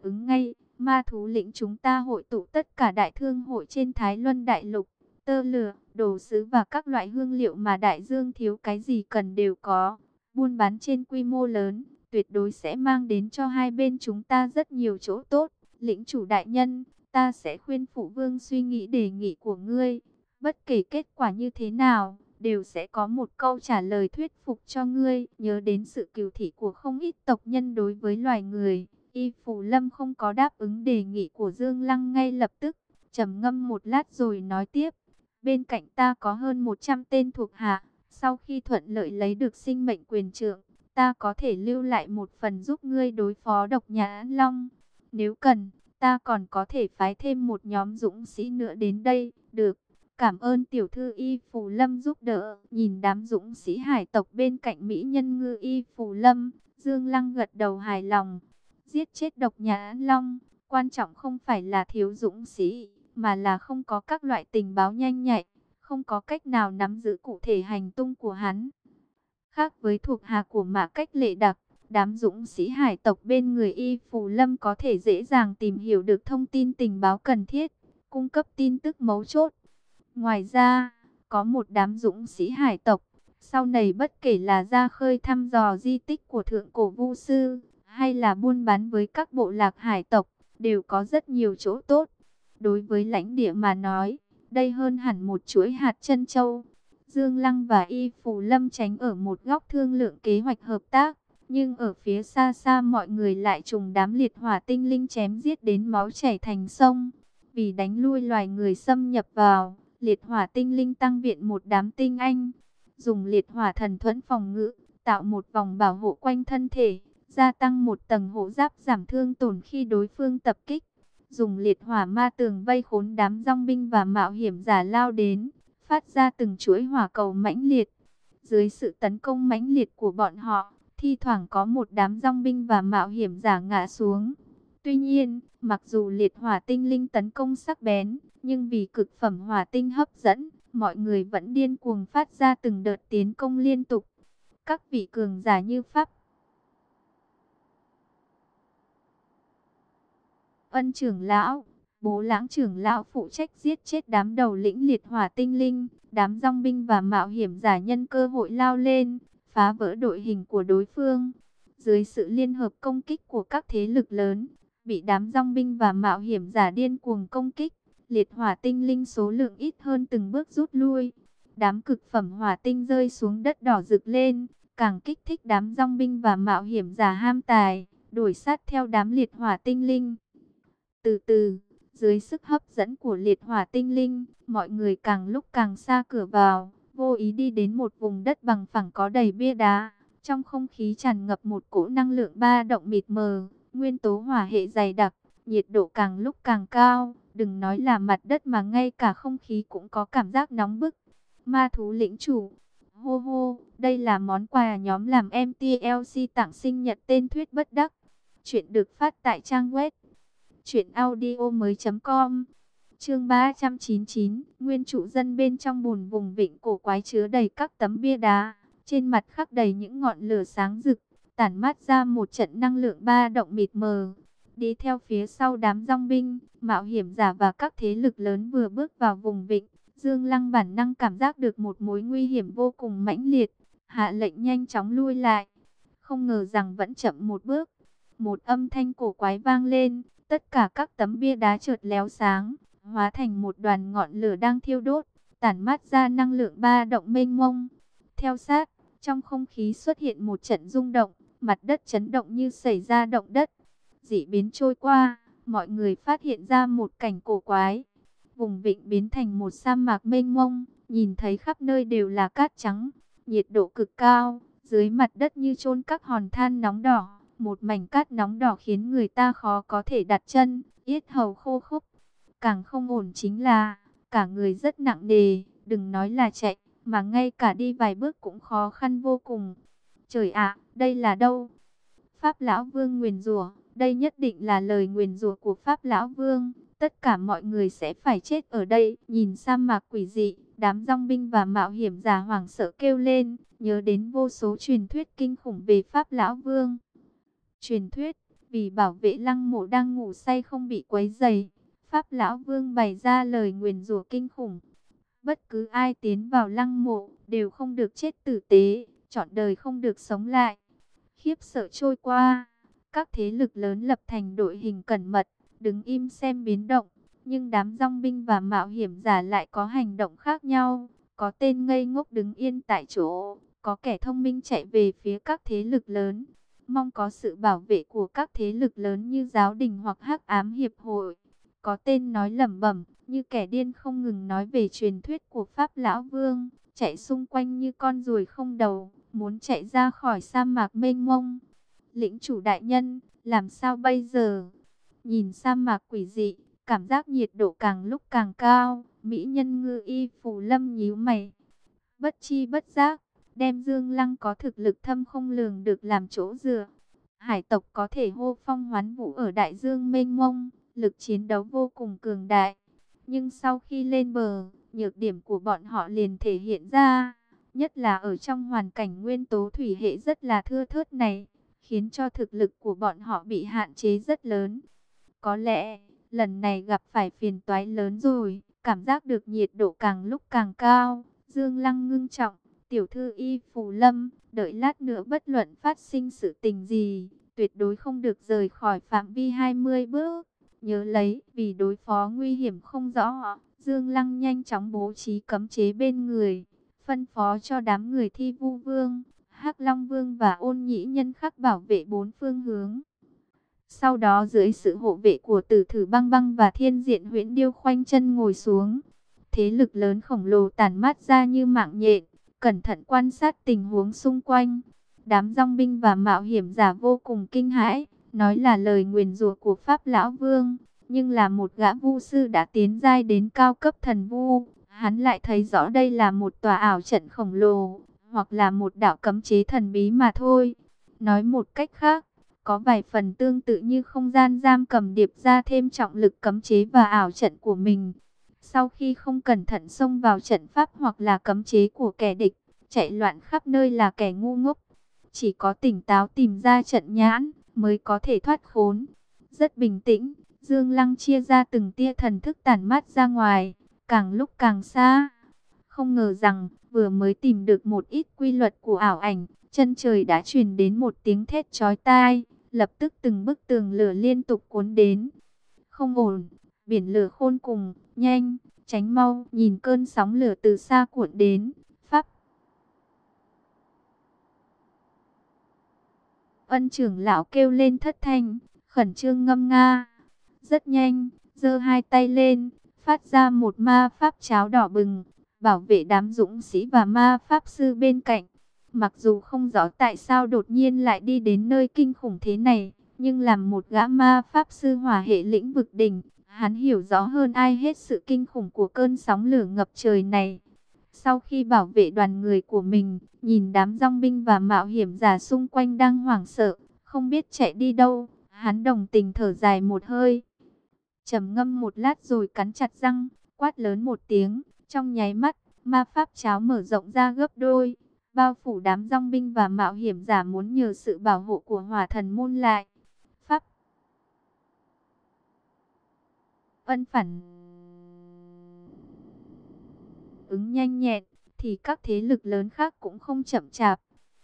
ứng ngay, ma thú lĩnh chúng ta hội tụ tất cả đại thương hội trên Thái Luân Đại Lục, tơ lửa, đồ sứ và các loại hương liệu mà đại dương thiếu cái gì cần đều có buôn bán trên quy mô lớn, tuyệt đối sẽ mang đến cho hai bên chúng ta rất nhiều chỗ tốt. Lĩnh chủ đại nhân, ta sẽ khuyên phụ vương suy nghĩ đề nghị của ngươi. Bất kể kết quả như thế nào, đều sẽ có một câu trả lời thuyết phục cho ngươi. Nhớ đến sự cừu thị của không ít tộc nhân đối với loài người. Y Phủ Lâm không có đáp ứng đề nghị của Dương Lăng ngay lập tức, trầm ngâm một lát rồi nói tiếp. Bên cạnh ta có hơn 100 tên thuộc hạ, sau khi thuận lợi lấy được sinh mệnh quyền trượng, ta có thể lưu lại một phần giúp ngươi đối phó độc nhã long. Nếu cần, ta còn có thể phái thêm một nhóm dũng sĩ nữa đến đây, được. Cảm ơn tiểu thư Y Phù Lâm giúp đỡ. Nhìn đám dũng sĩ hải tộc bên cạnh Mỹ nhân ngư Y Phù Lâm, Dương Lăng gật đầu hài lòng. Giết chết độc nhã long, quan trọng không phải là thiếu dũng sĩ, mà là không có các loại tình báo nhanh nhạy, không có cách nào nắm giữ cụ thể hành tung của hắn. Khác với thuộc hạ của mã cách lệ đặc, đám dũng sĩ hải tộc bên người Y Phù Lâm có thể dễ dàng tìm hiểu được thông tin tình báo cần thiết, cung cấp tin tức mấu chốt. Ngoài ra, có một đám dũng sĩ hải tộc, sau này bất kể là ra khơi thăm dò di tích của thượng cổ vu sư, hay là buôn bán với các bộ lạc hải tộc, đều có rất nhiều chỗ tốt. Đối với lãnh địa mà nói, đây hơn hẳn một chuỗi hạt chân châu. Dương Lăng và Y Phù Lâm tránh ở một góc thương lượng kế hoạch hợp tác. Nhưng ở phía xa xa mọi người lại trùng đám liệt hỏa tinh linh chém giết đến máu chảy thành sông. Vì đánh lui loài người xâm nhập vào, liệt hỏa tinh linh tăng viện một đám tinh anh. Dùng liệt hỏa thần thuẫn phòng ngự, tạo một vòng bảo hộ quanh thân thể, gia tăng một tầng hộ giáp giảm thương tổn khi đối phương tập kích dùng liệt hỏa ma tường vây khốn đám rong binh và mạo hiểm giả lao đến, phát ra từng chuỗi hỏa cầu mãnh liệt. Dưới sự tấn công mãnh liệt của bọn họ, thi thoảng có một đám rong binh và mạo hiểm giả ngã xuống. Tuy nhiên, mặc dù liệt hỏa tinh linh tấn công sắc bén, nhưng vì cực phẩm hỏa tinh hấp dẫn, mọi người vẫn điên cuồng phát ra từng đợt tiến công liên tục. Các vị cường giả như Pháp Ân trưởng lão, bố lãng trưởng lão phụ trách giết chết đám đầu lĩnh liệt hỏa tinh linh, đám rong binh và mạo hiểm giả nhân cơ hội lao lên, phá vỡ đội hình của đối phương. Dưới sự liên hợp công kích của các thế lực lớn, bị đám rong binh và mạo hiểm giả điên cuồng công kích, liệt hỏa tinh linh số lượng ít hơn từng bước rút lui. Đám cực phẩm hỏa tinh rơi xuống đất đỏ rực lên, càng kích thích đám rong binh và mạo hiểm giả ham tài, đuổi sát theo đám liệt hỏa tinh linh. Từ từ, dưới sức hấp dẫn của liệt hỏa tinh linh, mọi người càng lúc càng xa cửa vào, vô ý đi đến một vùng đất bằng phẳng có đầy bia đá. Trong không khí tràn ngập một cỗ năng lượng ba động mịt mờ, nguyên tố hỏa hệ dày đặc, nhiệt độ càng lúc càng cao, đừng nói là mặt đất mà ngay cả không khí cũng có cảm giác nóng bức. Ma thú lĩnh chủ, hô hô, đây là món quà nhóm làm MTLC tặng sinh nhật tên thuyết bất đắc. Chuyện được phát tại trang web Chuyện audio mới com. Chương 399 Nguyên trụ dân bên trong bùn vùng vịnh cổ quái chứa đầy các tấm bia đá. Trên mặt khắc đầy những ngọn lửa sáng rực Tản mát ra một trận năng lượng ba động mịt mờ. Đi theo phía sau đám rong binh Mạo hiểm giả và các thế lực lớn vừa bước vào vùng vịnh. Dương Lăng bản năng cảm giác được một mối nguy hiểm vô cùng mãnh liệt. Hạ lệnh nhanh chóng lui lại. Không ngờ rằng vẫn chậm một bước. Một âm thanh cổ quái vang lên, Tất cả các tấm bia đá trượt léo sáng, hóa thành một đoàn ngọn lửa đang thiêu đốt, tản mát ra năng lượng ba động mênh mông. Theo sát, trong không khí xuất hiện một trận rung động, mặt đất chấn động như xảy ra động đất. Dị biến trôi qua, mọi người phát hiện ra một cảnh cổ quái. Vùng vịnh biến thành một sa mạc mênh mông, nhìn thấy khắp nơi đều là cát trắng, nhiệt độ cực cao, dưới mặt đất như chôn các hòn than nóng đỏ một mảnh cát nóng đỏ khiến người ta khó có thể đặt chân, yết hầu khô khốc. Càng không ổn chính là, cả người rất nặng nề, đừng nói là chạy, mà ngay cả đi vài bước cũng khó khăn vô cùng. Trời ạ, đây là đâu? Pháp Lão Vương nguyền rủa, đây nhất định là lời nguyền rủa của Pháp Lão Vương. Tất cả mọi người sẽ phải chết ở đây. Nhìn sa mạc quỷ dị, đám rong binh và mạo hiểm giả hoảng sợ kêu lên, nhớ đến vô số truyền thuyết kinh khủng về Pháp Lão Vương. Truyền thuyết, vì bảo vệ lăng mộ đang ngủ say không bị quấy dày, Pháp Lão Vương bày ra lời nguyền rủa kinh khủng. Bất cứ ai tiến vào lăng mộ đều không được chết tử tế, chọn đời không được sống lại. Khiếp sợ trôi qua, các thế lực lớn lập thành đội hình cẩn mật, đứng im xem biến động. Nhưng đám rong binh và mạo hiểm giả lại có hành động khác nhau. Có tên ngây ngốc đứng yên tại chỗ, có kẻ thông minh chạy về phía các thế lực lớn mong có sự bảo vệ của các thế lực lớn như giáo đình hoặc hắc ám hiệp hội. Có tên nói lẩm bẩm, như kẻ điên không ngừng nói về truyền thuyết của Pháp Lão Vương, chạy xung quanh như con ruồi không đầu, muốn chạy ra khỏi sa mạc mênh mông. Lĩnh chủ đại nhân, làm sao bây giờ? Nhìn sa mạc quỷ dị, cảm giác nhiệt độ càng lúc càng cao, mỹ nhân ngư y phù lâm nhíu mày. Bất chi bất giác, đem Dương Lăng có thực lực thâm không lường được làm chỗ dựa. Hải tộc có thể hô phong hoán vũ ở đại dương mênh mông, lực chiến đấu vô cùng cường đại. Nhưng sau khi lên bờ, nhược điểm của bọn họ liền thể hiện ra, nhất là ở trong hoàn cảnh nguyên tố thủy hệ rất là thưa thớt này, khiến cho thực lực của bọn họ bị hạn chế rất lớn. Có lẽ, lần này gặp phải phiền toái lớn rồi, cảm giác được nhiệt độ càng lúc càng cao, Dương Lăng ngưng trọng, tiểu thư y phù lâm, đợi lát nữa bất luận phát sinh sự tình gì, tuyệt đối không được rời khỏi phạm vi 20 bước. Nhớ lấy, vì đối phó nguy hiểm không rõ, Dương Lăng nhanh chóng bố trí cấm chế bên người, phân phó cho đám người thi vu vương, hắc Long Vương và ôn nhĩ nhân khắc bảo vệ bốn phương hướng. Sau đó dưới sự hộ vệ của tử thử băng băng và thiên diện huyễn điêu khoanh chân ngồi xuống. Thế lực lớn khổng lồ tàn mát ra như mạng nhện, cẩn thận quan sát tình huống xung quanh. Đám rong binh và mạo hiểm giả vô cùng kinh hãi, nói là lời nguyền rủa của Pháp Lão Vương, nhưng là một gã vu sư đã tiến giai đến cao cấp thần vu. Hắn lại thấy rõ đây là một tòa ảo trận khổng lồ, hoặc là một đạo cấm chế thần bí mà thôi. Nói một cách khác, có vài phần tương tự như không gian giam cầm điệp ra thêm trọng lực cấm chế và ảo trận của mình. Sau khi không cẩn thận xông vào trận pháp hoặc là cấm chế của kẻ địch, chạy loạn khắp nơi là kẻ ngu ngốc. Chỉ có tỉnh táo tìm ra trận nhãn mới có thể thoát khốn. Rất bình tĩnh, Dương Lăng chia ra từng tia thần thức tản mát ra ngoài, càng lúc càng xa. Không ngờ rằng, vừa mới tìm được một ít quy luật của ảo ảnh, chân trời đã truyền đến một tiếng thét chói tai, lập tức từng bức tường lửa liên tục cuốn đến. Không ổn, biển lửa khôn cùng, nhanh, tránh mau, nhìn cơn sóng lửa từ xa cuộn đến, pháp. Ân trưởng lão kêu lên thất thanh, khẩn trương ngâm nga, rất nhanh, giơ hai tay lên, phát ra một ma pháp cháo đỏ bừng, bảo vệ đám dũng sĩ và ma pháp sư bên cạnh. Mặc dù không rõ tại sao đột nhiên lại đi đến nơi kinh khủng thế này, nhưng làm một gã ma pháp sư hỏa hệ lĩnh vực đỉnh, hắn hiểu rõ hơn ai hết sự kinh khủng của cơn sóng lửa ngập trời này. Sau khi bảo vệ đoàn người của mình, nhìn đám rong binh và mạo hiểm giả xung quanh đang hoảng sợ, không biết chạy đi đâu, hắn đồng tình thở dài một hơi. trầm ngâm một lát rồi cắn chặt răng, quát lớn một tiếng, trong nháy mắt, ma pháp cháo mở rộng ra gấp đôi, bao phủ đám rong binh và mạo hiểm giả muốn nhờ sự bảo hộ của hỏa thần môn lại. Pháp ân phản ứng nhanh nhẹn, thì các thế lực lớn khác cũng không chậm chạp.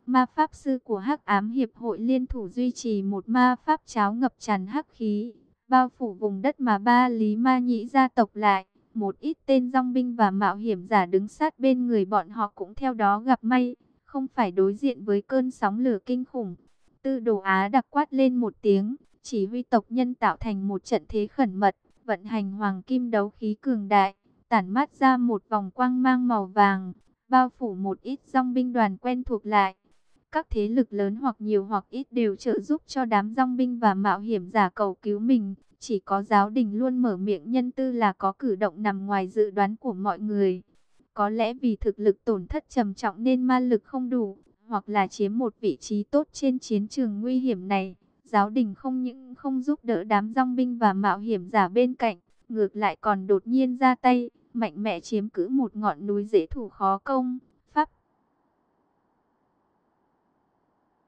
Ma pháp sư của Hắc Ám Hiệp hội liên thủ duy trì một ma pháp cháo ngập tràn hắc khí, bao phủ vùng đất mà ba lý ma nhĩ gia tộc lại một ít tên dòng binh và mạo hiểm giả đứng sát bên người bọn họ cũng theo đó gặp may, không phải đối diện với cơn sóng lửa kinh khủng. Tư đồ Á đặc quát lên một tiếng, chỉ huy tộc nhân tạo thành một trận thế khẩn mật, vận hành hoàng kim đấu khí cường đại, tản mát ra một vòng quang mang màu vàng, bao phủ một ít dòng binh đoàn quen thuộc lại. Các thế lực lớn hoặc nhiều hoặc ít đều trợ giúp cho đám dòng binh và mạo hiểm giả cầu cứu mình, chỉ có giáo đình luôn mở miệng nhân tư là có cử động nằm ngoài dự đoán của mọi người. Có lẽ vì thực lực tổn thất trầm trọng nên ma lực không đủ, hoặc là chiếm một vị trí tốt trên chiến trường nguy hiểm này. Giáo đình không những không giúp đỡ đám rong binh và mạo hiểm giả bên cạnh, ngược lại còn đột nhiên ra tay, mạnh mẽ chiếm cứ một ngọn núi dễ thủ khó công. Pháp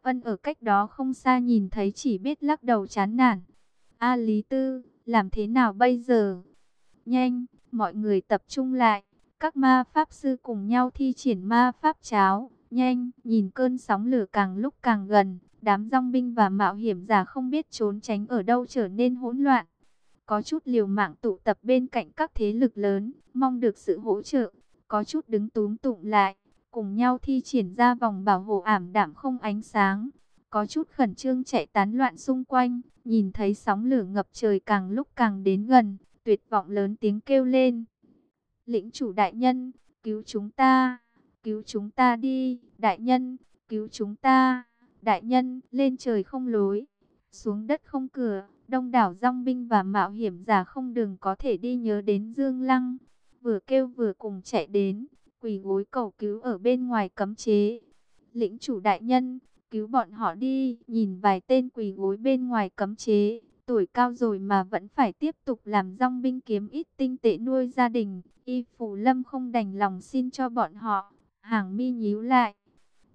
Ân ở cách đó không xa nhìn thấy chỉ biết lắc đầu chán nản. A Lý Tư, làm thế nào bây giờ? Nhanh, mọi người tập trung lại. Các ma pháp sư cùng nhau thi triển ma pháp cháo. Nhanh, nhìn cơn sóng lửa càng lúc càng gần. Đám rong binh và mạo hiểm giả không biết trốn tránh ở đâu trở nên hỗn loạn. Có chút liều mạng tụ tập bên cạnh các thế lực lớn, mong được sự hỗ trợ. Có chút đứng túm tụng lại, cùng nhau thi triển ra vòng bảo hộ ảm đạm không ánh sáng. Có chút khẩn trương chạy tán loạn xung quanh, nhìn thấy sóng lửa ngập trời càng lúc càng đến gần, tuyệt vọng lớn tiếng kêu lên. Lĩnh chủ đại nhân, cứu chúng ta, cứu chúng ta đi, đại nhân, cứu chúng ta, đại nhân, lên trời không lối, xuống đất không cửa, đông đảo rong binh và mạo hiểm giả không đường có thể đi nhớ đến Dương Lăng, vừa kêu vừa cùng chạy đến, quỳ gối cầu cứu ở bên ngoài cấm chế. Lĩnh chủ đại nhân, cứu bọn họ đi, nhìn vài tên quỳ gối bên ngoài cấm chế, tuổi cao rồi mà vẫn phải tiếp tục làm rong binh kiếm ít tinh tệ nuôi gia đình, y phủ lâm không đành lòng xin cho bọn họ, hàng mi nhíu lại.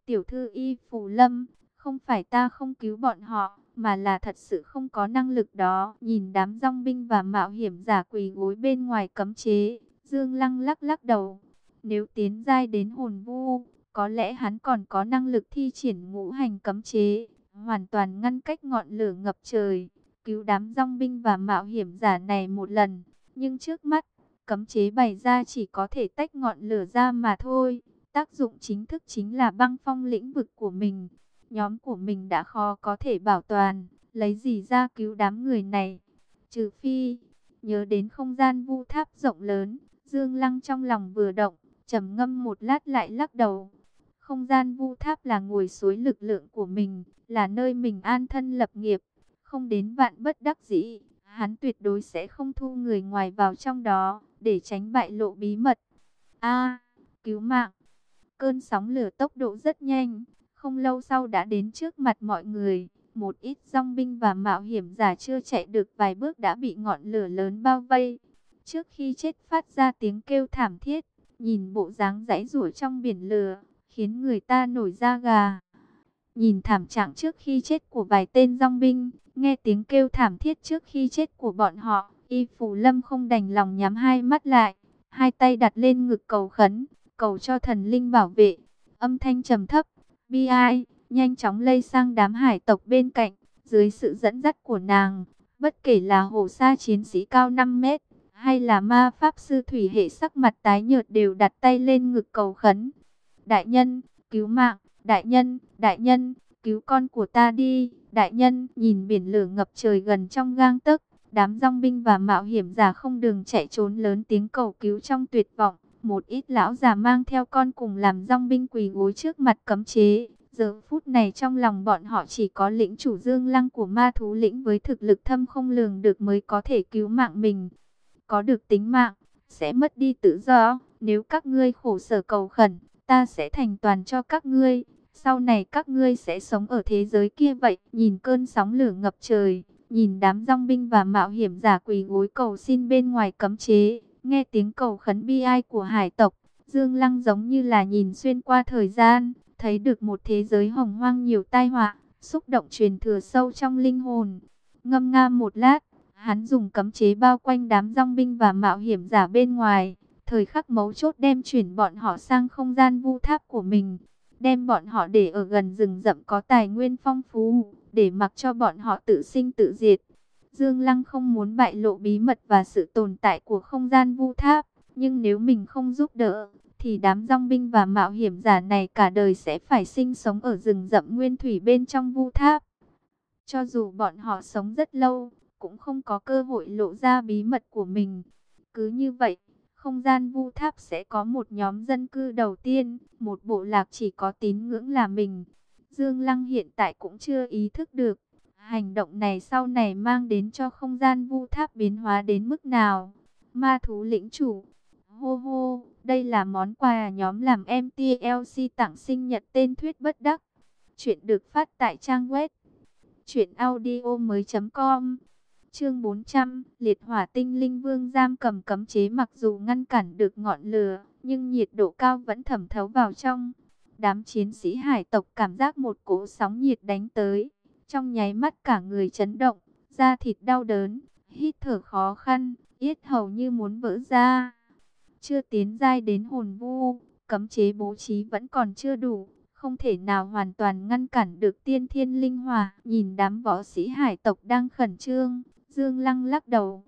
Tiểu thư y phủ lâm, không phải ta không cứu bọn họ, mà là thật sự không có năng lực đó. Nhìn đám rong binh và mạo hiểm giả quỳ gối bên ngoài cấm chế, Dương Lăng lắc lắc đầu. Nếu tiến giai đến hồn vu, có lẽ hắn còn có năng lực thi triển ngũ hành cấm chế, hoàn toàn ngăn cách ngọn lửa ngập trời, cứu đám rong binh và mạo hiểm giả này một lần. Nhưng trước mắt, cấm chế bày ra chỉ có thể tách ngọn lửa ra mà thôi. Tác dụng chính thức chính là băng phong lĩnh vực của mình. Nhóm của mình đã khó có thể bảo toàn, lấy gì ra cứu đám người này. Trừ phi, nhớ đến không gian vu tháp rộng lớn, Dương Lăng trong lòng vừa động, trầm ngâm một lát lại lắc đầu. Không gian vu tháp là ngồi suối lực lượng của mình, là nơi mình an thân lập nghiệp, không đến vạn bất đắc dĩ, hắn tuyệt đối sẽ không thu người ngoài vào trong đó, để tránh bại lộ bí mật. A, cứu mạng. Cơn sóng lửa tốc độ rất nhanh, không lâu sau đã đến trước mặt mọi người. Một ít dòng binh và mạo hiểm giả chưa chạy được vài bước đã bị ngọn lửa lớn bao vây. Trước khi chết phát ra tiếng kêu thảm thiết, nhìn bộ dáng rãy rủa trong biển lửa, khiến người ta nổi da gà. Nhìn thảm trạng trước khi chết của vài tên dòng binh, nghe tiếng kêu thảm thiết trước khi chết của bọn họ, y phủ lâm không đành lòng nhắm hai mắt lại, hai tay đặt lên ngực cầu khấn, cầu cho thần linh bảo vệ. Âm thanh trầm thấp, FBI, ai, nhanh chóng lây sang đám hải tộc bên cạnh, dưới sự dẫn dắt của nàng, bất kể là hồ sa chiến sĩ cao 5 mét, hay là ma pháp sư thủy hệ sắc mặt tái nhợt đều đặt tay lên ngực cầu khấn. Đại nhân, cứu mạng, đại nhân, đại nhân, cứu con của ta đi, đại nhân, nhìn biển lửa ngập trời gần trong gang tấc, đám rong binh và mạo hiểm giả không đường chạy trốn lớn tiếng cầu cứu trong tuyệt vọng. Một ít lão già mang theo con cùng làm rong binh quỳ gối trước mặt cấm chế. Giờ phút này trong lòng bọn họ chỉ có lĩnh chủ dương lăng của ma thú lĩnh với thực lực thâm không lường được mới có thể cứu mạng mình. Có được tính mạng, sẽ mất đi tự do. Nếu các ngươi khổ sở cầu khẩn, ta sẽ thành toàn cho các ngươi. Sau này các ngươi sẽ sống ở thế giới kia vậy. Nhìn cơn sóng lửa ngập trời, nhìn đám rong binh và mạo hiểm giả quỳ gối cầu xin bên ngoài cấm chế. Nghe tiếng cầu khấn bi ai của hải tộc, Dương Lăng giống như là nhìn xuyên qua thời gian, thấy được một thế giới hồng hoang nhiều tai họa, xúc động truyền thừa sâu trong linh hồn. Ngâm nga một lát, hắn dùng cấm chế bao quanh đám rong binh và mạo hiểm giả bên ngoài, thời khắc mấu chốt đem chuyển bọn họ sang không gian vu tháp của mình, đem bọn họ để ở gần rừng rậm có tài nguyên phong phú, để mặc cho bọn họ tự sinh tự diệt. Dương Lăng không muốn bại lộ bí mật và sự tồn tại của không gian vu tháp, nhưng nếu mình không giúp đỡ, thì đám rong binh và mạo hiểm giả này cả đời sẽ phải sinh sống ở rừng rậm nguyên thủy bên trong vu tháp. Cho dù bọn họ sống rất lâu, cũng không có cơ hội lộ ra bí mật của mình. Cứ như vậy, không gian vu tháp sẽ có một nhóm dân cư đầu tiên, một bộ lạc chỉ có tín ngưỡng là mình. Dương Lăng hiện tại cũng chưa ý thức được, Hành động này sau này mang đến cho không gian vu tháp biến hóa đến mức nào? Ma thú lĩnh chủ. Hô hô, đây là món quà nhóm làm MTLC tặng sinh nhật tên thuyết bất đắc. Chuyện được phát tại trang web. Chuyện audio mới com Chương 400, liệt hỏa tinh linh vương giam cầm cấm chế mặc dù ngăn cản được ngọn lửa, nhưng nhiệt độ cao vẫn thẩm thấu vào trong. Đám chiến sĩ hải tộc cảm giác một cỗ sóng nhiệt đánh tới, trong nháy mắt cả người chấn động, da thịt đau đớn, hít thở khó khăn, yết hầu như muốn vỡ ra. Chưa tiến giai đến hồn vu, cấm chế bố trí vẫn còn chưa đủ, không thể nào hoàn toàn ngăn cản được tiên thiên linh hỏa. Nhìn đám võ sĩ hải tộc đang khẩn trương, Dương Lăng lắc đầu.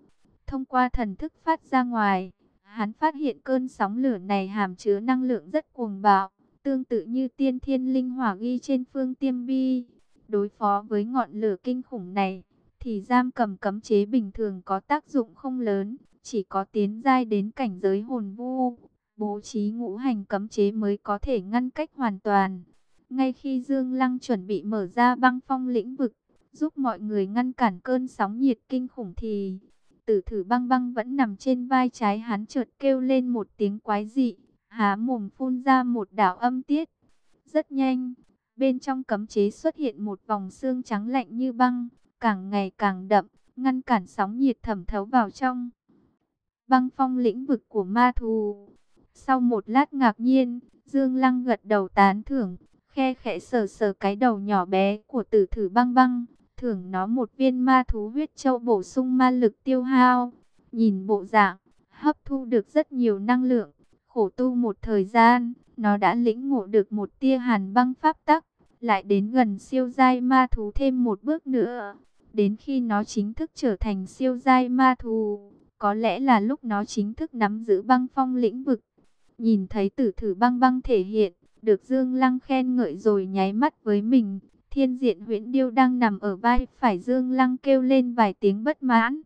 Thông qua thần thức phát ra ngoài, hắn phát hiện cơn sóng lửa này hàm chứa năng lượng rất cuồng bạo, tương tự như tiên thiên linh hỏa ghi trên phương tiêm bi. Đối phó với ngọn lửa kinh khủng này, thì giam cầm cấm chế bình thường có tác dụng không lớn, chỉ có tiến giai đến cảnh giới hồn vu, bố trí ngũ hành cấm chế mới có thể ngăn cách hoàn toàn. Ngay khi Dương Lăng chuẩn bị mở ra băng phong lĩnh vực, giúp mọi người ngăn cản cơn sóng nhiệt kinh khủng thì tử thử băng băng vẫn nằm trên vai trái hắn chợt kêu lên một tiếng quái dị, há mồm phun ra một đạo âm tiết. Rất nhanh, bên trong cấm chế xuất hiện một vòng xương trắng lạnh như băng, càng ngày càng đậm, ngăn cản sóng nhiệt thẩm thấu vào trong. Băng phong lĩnh vực của ma thù. Sau một lát ngạc nhiên, Dương Lăng gật đầu tán thưởng, khe khẽ sờ sờ cái đầu nhỏ bé của tử thử băng băng, thưởng nó một viên ma thú huyết châu bổ sung ma lực tiêu hao. Nhìn bộ dạng, hấp thu được rất nhiều năng lượng, khổ tu một thời gian, nó đã lĩnh ngộ được một tia hàn băng pháp tắc, lại đến gần siêu giai ma thú thêm một bước nữa. Đến khi nó chính thức trở thành siêu giai ma thú, có lẽ là lúc nó chính thức nắm giữ băng phong lĩnh vực. Nhìn thấy tử thử băng băng thể hiện, được Dương Lăng khen ngợi rồi nháy mắt với mình. Thiên diện huyễn điêu đang nằm ở vai phải Dương Lăng kêu lên vài tiếng bất mãn.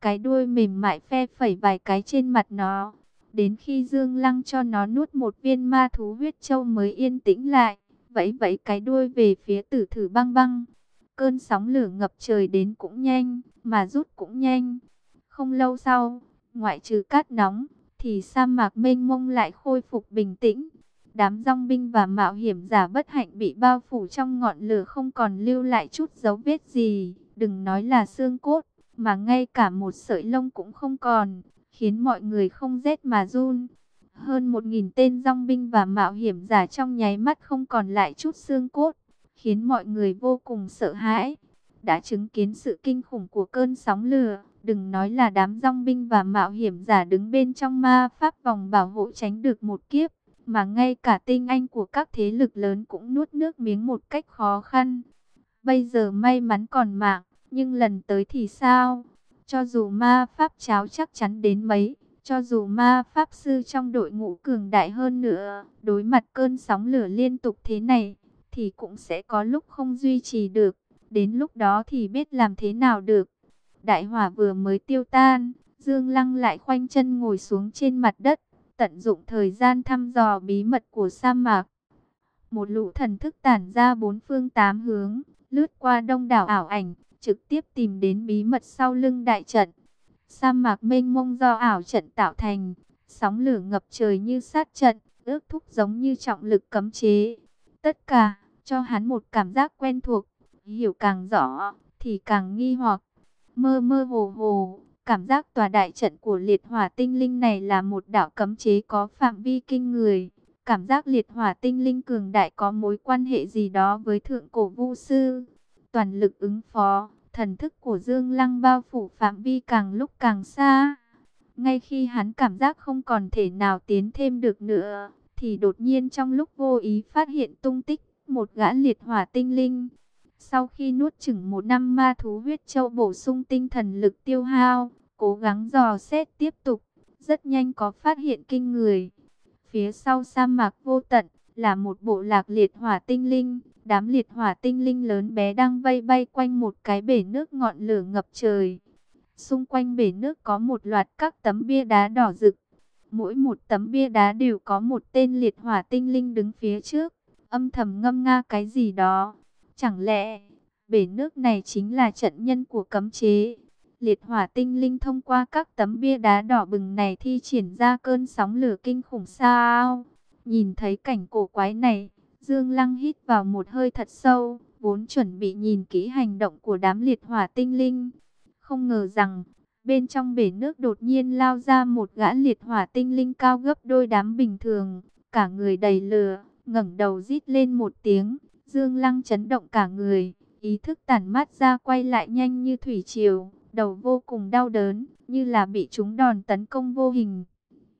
Cái đuôi mềm mại phe phẩy vài cái trên mặt nó. Đến khi Dương Lăng cho nó nuốt một viên ma thú huyết châu mới yên tĩnh lại. Vẫy vẫy cái đuôi về phía tử thử băng băng. Cơn sóng lửa ngập trời đến cũng nhanh, mà rút cũng nhanh. Không lâu sau, ngoại trừ cát nóng, thì sa mạc mênh mông lại khôi phục bình tĩnh. Đám rong binh và mạo hiểm giả bất hạnh bị bao phủ trong ngọn lửa không còn lưu lại chút dấu vết gì. Đừng nói là xương cốt, mà ngay cả một sợi lông cũng không còn, khiến mọi người không rét mà run. Hơn một nghìn tên rong binh và mạo hiểm giả trong nháy mắt không còn lại chút xương cốt, khiến mọi người vô cùng sợ hãi. Đã chứng kiến sự kinh khủng của cơn sóng lửa, đừng nói là đám rong binh và mạo hiểm giả đứng bên trong ma pháp vòng bảo hộ tránh được một kiếp mà ngay cả tinh anh của các thế lực lớn cũng nuốt nước miếng một cách khó khăn. Bây giờ may mắn còn mạng, nhưng lần tới thì sao? Cho dù ma pháp cháo chắc chắn đến mấy, cho dù ma pháp sư trong đội ngũ cường đại hơn nữa, đối mặt cơn sóng lửa liên tục thế này, thì cũng sẽ có lúc không duy trì được, đến lúc đó thì biết làm thế nào được. Đại hỏa vừa mới tiêu tan, Dương Lăng lại khoanh chân ngồi xuống trên mặt đất, tận dụng thời gian thăm dò bí mật của sa mạc. Một lũ thần thức tản ra bốn phương tám hướng, lướt qua đông đảo ảo ảnh, trực tiếp tìm đến bí mật sau lưng đại trận. Sa mạc mênh mông do ảo trận tạo thành, sóng lửa ngập trời như sát trận, ước thúc giống như trọng lực cấm chế. Tất cả, cho hắn một cảm giác quen thuộc, hiểu càng rõ, thì càng nghi hoặc, mơ mơ hồ hồ, Cảm giác tòa đại trận của liệt hỏa tinh linh này là một đạo cấm chế có phạm vi kinh người. Cảm giác liệt hỏa tinh linh cường đại có mối quan hệ gì đó với thượng cổ vu sư. Toàn lực ứng phó, thần thức của Dương Lăng bao phủ phạm vi càng lúc càng xa. Ngay khi hắn cảm giác không còn thể nào tiến thêm được nữa, thì đột nhiên trong lúc vô ý phát hiện tung tích một gã liệt hỏa tinh linh. Sau khi nuốt chừng một năm ma thú huyết châu bổ sung tinh thần lực tiêu hao, cố gắng dò xét tiếp tục, rất nhanh có phát hiện kinh người. Phía sau sa mạc vô tận là một bộ lạc liệt hỏa tinh linh, đám liệt hỏa tinh linh lớn bé đang vây bay quanh một cái bể nước ngọn lửa ngập trời. Xung quanh bể nước có một loạt các tấm bia đá đỏ rực. Mỗi một tấm bia đá đều có một tên liệt hỏa tinh linh đứng phía trước, âm thầm ngâm nga cái gì đó. Chẳng lẽ bể nước này chính là trận nhân của cấm chế? liệt hỏa tinh linh thông qua các tấm bia đá đỏ bừng này thi triển ra cơn sóng lửa kinh khủng sao. Nhìn thấy cảnh cổ quái này, Dương Lăng hít vào một hơi thật sâu, vốn chuẩn bị nhìn kỹ hành động của đám liệt hỏa tinh linh. Không ngờ rằng, bên trong bể nước đột nhiên lao ra một gã liệt hỏa tinh linh cao gấp đôi đám bình thường, cả người đầy lửa, ngẩng đầu rít lên một tiếng, Dương Lăng chấn động cả người, ý thức tản mát ra quay lại nhanh như thủy triều đầu vô cùng đau đớn, như là bị chúng đòn tấn công vô hình.